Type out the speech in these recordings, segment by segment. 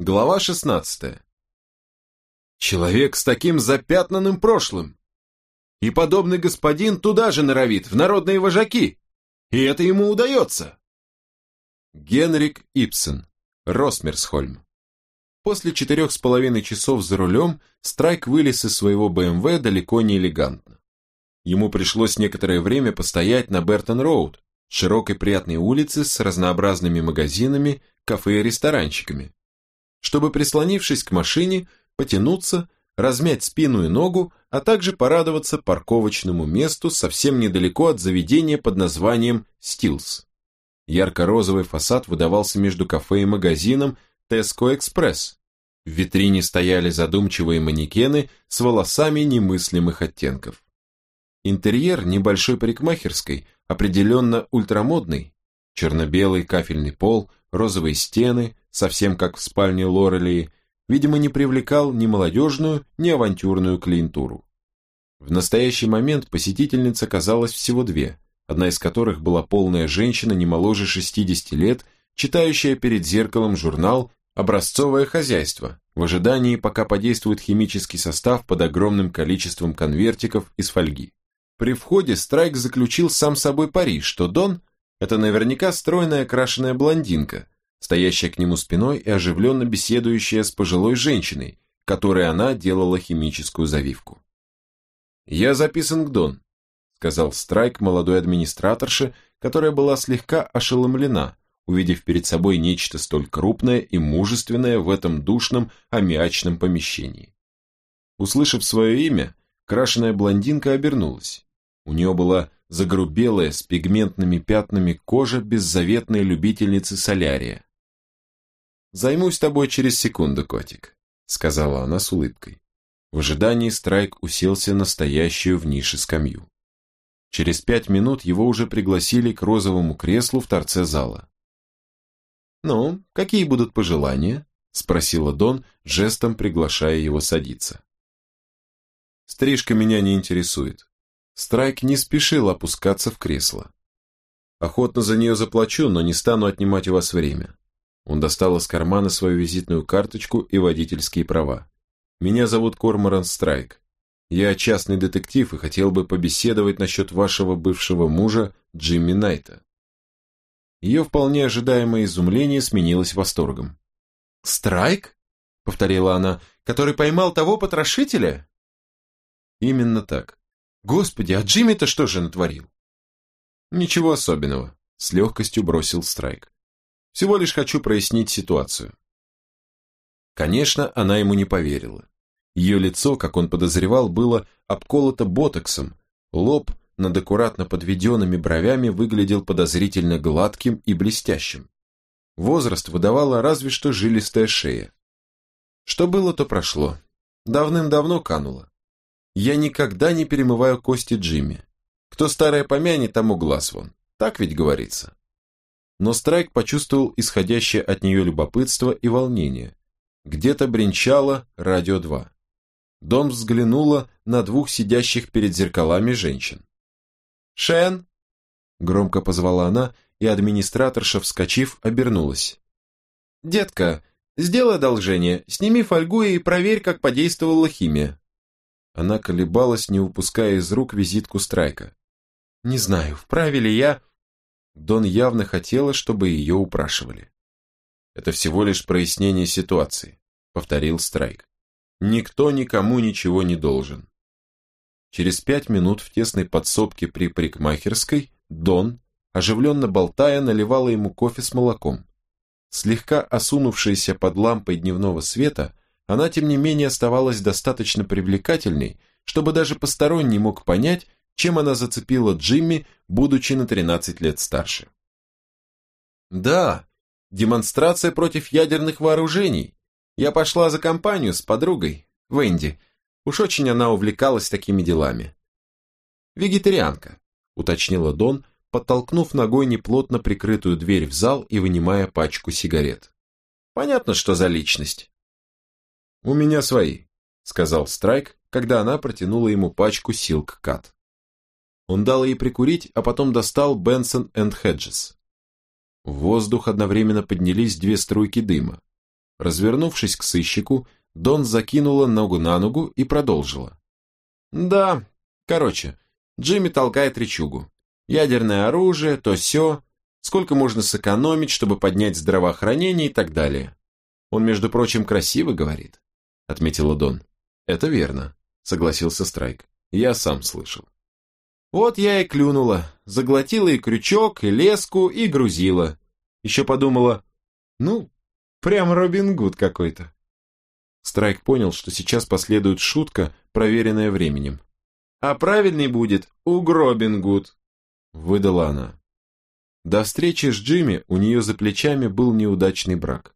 Глава 16. Человек с таким запятнанным прошлым. И подобный господин туда же норовит, в народные вожаки. И это ему удается. Генрик Ипсен, Росмерсхольм. После четырех с половиной часов за рулем Страйк вылез из своего БМВ далеко не элегантно. Ему пришлось некоторое время постоять на Бертон-Роуд, широкой приятной улице с разнообразными магазинами, кафе и ресторанчиками, чтобы, прислонившись к машине, потянуться, размять спину и ногу, а также порадоваться парковочному месту совсем недалеко от заведения под названием «Стилс». Ярко-розовый фасад выдавался между кафе и магазином «Теско Экспресс». В витрине стояли задумчивые манекены с волосами немыслимых оттенков. Интерьер небольшой парикмахерской определенно ультрамодный. Черно-белый кафельный пол, розовые стены, совсем как в спальне Лорелии, видимо, не привлекал ни молодежную, ни авантюрную клиентуру. В настоящий момент посетительниц оказалось всего две, одна из которых была полная женщина не моложе 60 лет, читающая перед зеркалом журнал «Образцовое хозяйство», в ожидании, пока подействует химический состав под огромным количеством конвертиков из фольги. При входе Страйк заключил сам собой пари, что Дон – это наверняка стройная крашеная блондинка, стоящая к нему спиной и оживленно беседующая с пожилой женщиной, которой она делала химическую завивку. «Я записан к Дон», — сказал Страйк молодой администраторше, которая была слегка ошеломлена, увидев перед собой нечто столь крупное и мужественное в этом душном аммиачном помещении. Услышав свое имя, крашеная блондинка обернулась. У нее была загрубелая с пигментными пятнами кожа беззаветной любительницы солярия. «Займусь тобой через секунду, котик», — сказала она с улыбкой. В ожидании Страйк уселся на стоящую в нише скамью. Через пять минут его уже пригласили к розовому креслу в торце зала. «Ну, какие будут пожелания?» — спросила Дон, жестом приглашая его садиться. «Стрижка меня не интересует». Страйк не спешил опускаться в кресло. «Охотно за нее заплачу, но не стану отнимать у вас время. Он достал из кармана свою визитную карточку и водительские права. «Меня зовут Корморан Страйк. Я частный детектив и хотел бы побеседовать насчет вашего бывшего мужа Джимми Найта». Ее вполне ожидаемое изумление сменилось восторгом. «Страйк?» — повторила она. «Который поймал того потрошителя?» «Именно так. Господи, а Джимми-то что же натворил?» «Ничего особенного», — с легкостью бросил Страйк. Всего лишь хочу прояснить ситуацию. Конечно, она ему не поверила. Ее лицо, как он подозревал, было обколото ботоксом, лоб над аккуратно подведенными бровями выглядел подозрительно гладким и блестящим. Возраст выдавала разве что жилистая шея. Что было, то прошло. Давным-давно кануло. Я никогда не перемываю кости Джимми. Кто старое помянет, тому глаз вон. Так ведь говорится но Страйк почувствовал исходящее от нее любопытство и волнение. Где-то бренчало радио 2. Дом взглянула на двух сидящих перед зеркалами женщин. «Шен!» – громко позвала она, и администраторша, вскочив, обернулась. «Детка, сделай одолжение, сними фольгу и проверь, как подействовала химия». Она колебалась, не упуская из рук визитку Страйка. «Не знаю, вправе ли я...» Дон явно хотела, чтобы ее упрашивали. «Это всего лишь прояснение ситуации», — повторил Страйк. «Никто никому ничего не должен». Через пять минут в тесной подсобке при парикмахерской Дон, оживленно болтая, наливала ему кофе с молоком. Слегка осунувшаяся под лампой дневного света, она, тем не менее, оставалась достаточно привлекательной, чтобы даже посторонний мог понять, чем она зацепила Джимми, будучи на 13 лет старше. Да, демонстрация против ядерных вооружений. Я пошла за компанию с подругой, Венди. Уж очень она увлекалась такими делами. Вегетарианка, уточнила Дон, подтолкнув ногой неплотно прикрытую дверь в зал и вынимая пачку сигарет. Понятно, что за личность. У меня свои, сказал Страйк, когда она протянула ему пачку Silk Cut. Он дал ей прикурить, а потом достал Бенсон энд Хеджес. В воздух одновременно поднялись две струйки дыма. Развернувшись к сыщику, Дон закинула ногу на ногу и продолжила. «Да, короче, Джимми толкает речугу. Ядерное оружие, то все, сколько можно сэкономить, чтобы поднять здравоохранение и так далее. Он, между прочим, красиво говорит», — отметила Дон. «Это верно», — согласился Страйк. «Я сам слышал». Вот я и клюнула, заглотила и крючок, и леску, и грузила. Еще подумала, ну, прям Робин Гуд какой-то. Страйк понял, что сейчас последует шутка, проверенная временем. «А правильный будет Угробин Гуд», — выдала она. До встречи с Джимми у нее за плечами был неудачный брак.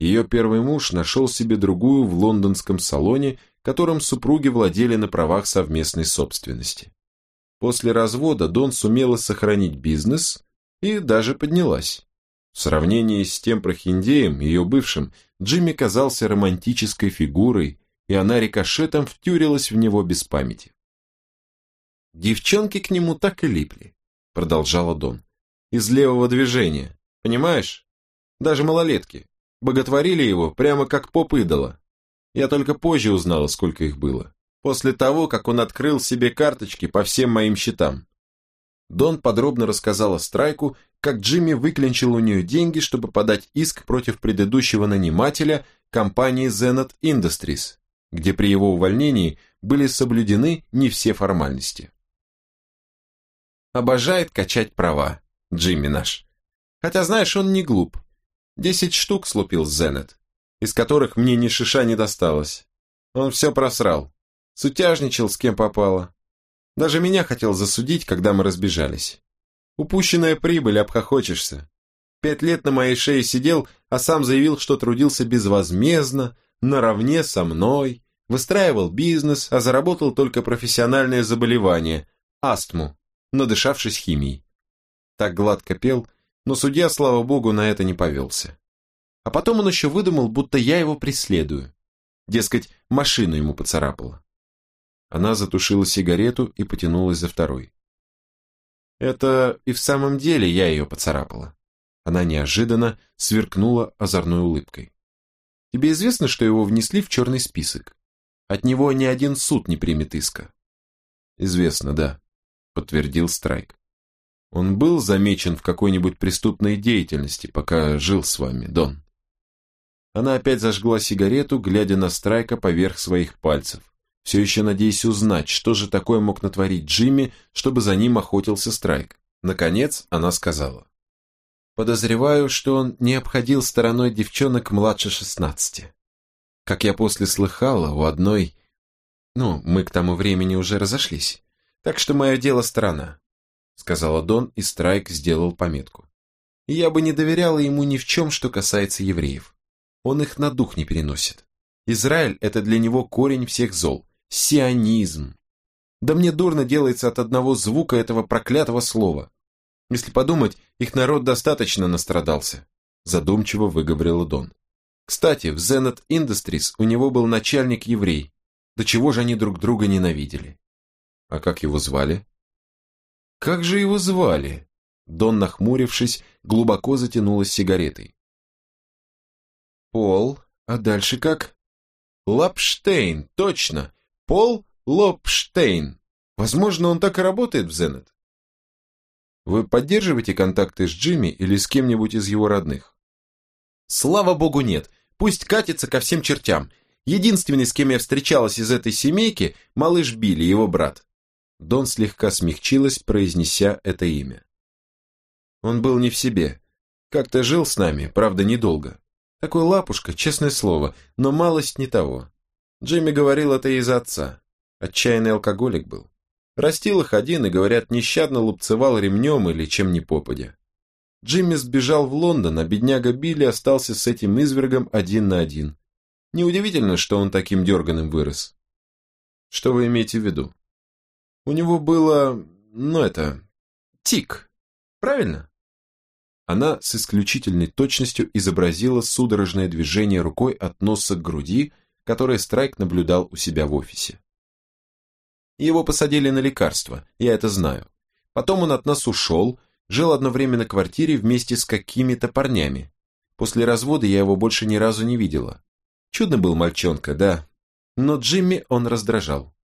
Ее первый муж нашел себе другую в лондонском салоне, которым супруги владели на правах совместной собственности. После развода Дон сумела сохранить бизнес и даже поднялась. В сравнении с тем прохиндеем, ее бывшим, Джимми казался романтической фигурой, и она рикошетом втюрилась в него без памяти. «Девчонки к нему так и липли», — продолжала Дон. «Из левого движения, понимаешь? Даже малолетки. Боготворили его прямо как поп-идола. Я только позже узнала, сколько их было. После того, как он открыл себе карточки по всем моим счетам. Дон подробно рассказала Страйку, как Джимми выклинчил у нее деньги, чтобы подать иск против предыдущего нанимателя компании Zenith Industries, где при его увольнении были соблюдены не все формальности. Обожает качать права, Джимми наш. Хотя, знаешь, он не глуп. Десять штук слупил Zenith, из которых мне ни шиша не досталось. Он все просрал. Сутяжничал с кем попало. Даже меня хотел засудить, когда мы разбежались. Упущенная прибыль, обхохочешься. Пять лет на моей шее сидел, а сам заявил, что трудился безвозмездно, наравне со мной, выстраивал бизнес, а заработал только профессиональное заболевание – астму, надышавшись химией. Так гладко пел, но судья, слава богу, на это не повелся. А потом он еще выдумал, будто я его преследую. Дескать, машину ему поцарапала. Она затушила сигарету и потянулась за второй. Это и в самом деле я ее поцарапала. Она неожиданно сверкнула озорной улыбкой. Тебе известно, что его внесли в черный список? От него ни один суд не примет иска. Известно, да, подтвердил Страйк. Он был замечен в какой-нибудь преступной деятельности, пока жил с вами, Дон. Она опять зажгла сигарету, глядя на Страйка поверх своих пальцев все еще надеясь узнать, что же такое мог натворить Джимми, чтобы за ним охотился Страйк. Наконец она сказала. «Подозреваю, что он не обходил стороной девчонок младше шестнадцати. Как я после слыхала, у одной... Ну, мы к тому времени уже разошлись, так что мое дело сторона», сказала Дон, и Страйк сделал пометку. Я бы не доверяла ему ни в чем, что касается евреев. Он их на дух не переносит. Израиль – это для него корень всех зол, Сионизм. Да мне дурно делается от одного звука этого проклятого слова. Если подумать, их народ достаточно настрадался, задумчиво выговорил Дон. Кстати, в Zenith Industries у него был начальник еврей. До чего же они друг друга ненавидели? А как его звали? Как же его звали? Дон, нахмурившись, глубоко затянулась сигаретой. Пол, а дальше как? Лапштейн, точно. Пол Лопштейн. Возможно, он так и работает в Зенет. Вы поддерживаете контакты с Джимми или с кем-нибудь из его родных? Слава богу, нет. Пусть катится ко всем чертям. Единственный, с кем я встречалась из этой семейки, малыш Билли, его брат. Дон слегка смягчилась, произнеся это имя. Он был не в себе. Как-то жил с нами, правда, недолго. Такой лапушка, честное слово, но малость не того. Джимми говорил это из отца. Отчаянный алкоголик был. Растил их один и, говорят, нещадно лупцевал ремнем или чем ни попадя. Джимми сбежал в Лондон, а бедняга Билли остался с этим извергом один на один. Неудивительно, что он таким дерганым вырос. Что вы имеете в виду? У него было, ну это, тик, правильно? Она с исключительной точностью изобразила судорожное движение рукой от носа к груди, которое Страйк наблюдал у себя в офисе. Его посадили на лекарства, я это знаю. Потом он от нас ушел, жил одно время на квартире вместе с какими-то парнями. После развода я его больше ни разу не видела. Чудно был мальчонка, да. Но Джимми он раздражал.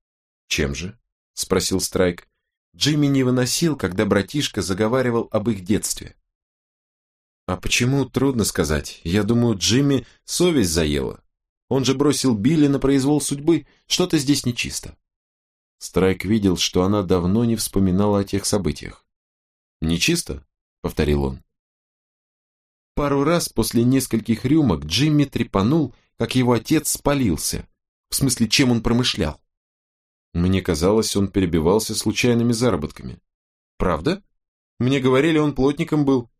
Чем же? Спросил Страйк. Джимми не выносил, когда братишка заговаривал об их детстве. А почему, трудно сказать. Я думаю, Джимми совесть заела. Он же бросил Билли на произвол судьбы. Что-то здесь нечисто. Страйк видел, что она давно не вспоминала о тех событиях. «Нечисто?» — повторил он. Пару раз после нескольких рюмок Джимми трепанул, как его отец спалился. В смысле, чем он промышлял. Мне казалось, он перебивался случайными заработками. Правда? Мне говорили, он плотником был.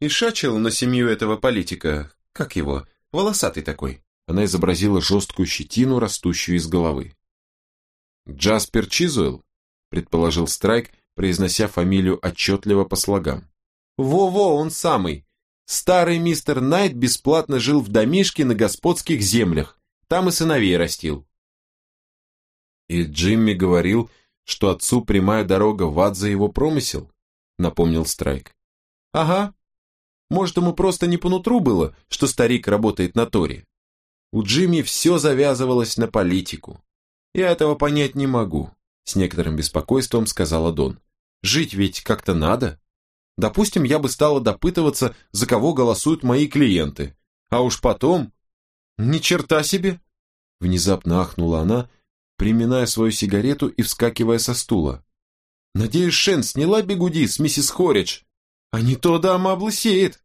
И шачил на семью этого политика, как его, волосатый такой. Она изобразила жесткую щетину, растущую из головы. «Джаспер Чизуэлл?» – предположил Страйк, произнося фамилию отчетливо по слогам. «Во-во, он самый! Старый мистер Найт бесплатно жил в домишке на господских землях, там и сыновей растил». «И Джимми говорил, что отцу прямая дорога в ад за его промысел?» – напомнил Страйк. «Ага. Может, ему просто не по нутру было, что старик работает на Торе. У Джимми все завязывалось на политику. «Я этого понять не могу», – с некоторым беспокойством сказала Дон. «Жить ведь как-то надо. Допустим, я бы стала допытываться, за кого голосуют мои клиенты. А уж потом... Ни черта себе!» Внезапно ахнула она, приминая свою сигарету и вскакивая со стула. «Надеюсь, Шен сняла бегуди с миссис Хоридж, а не то дама облысеет!»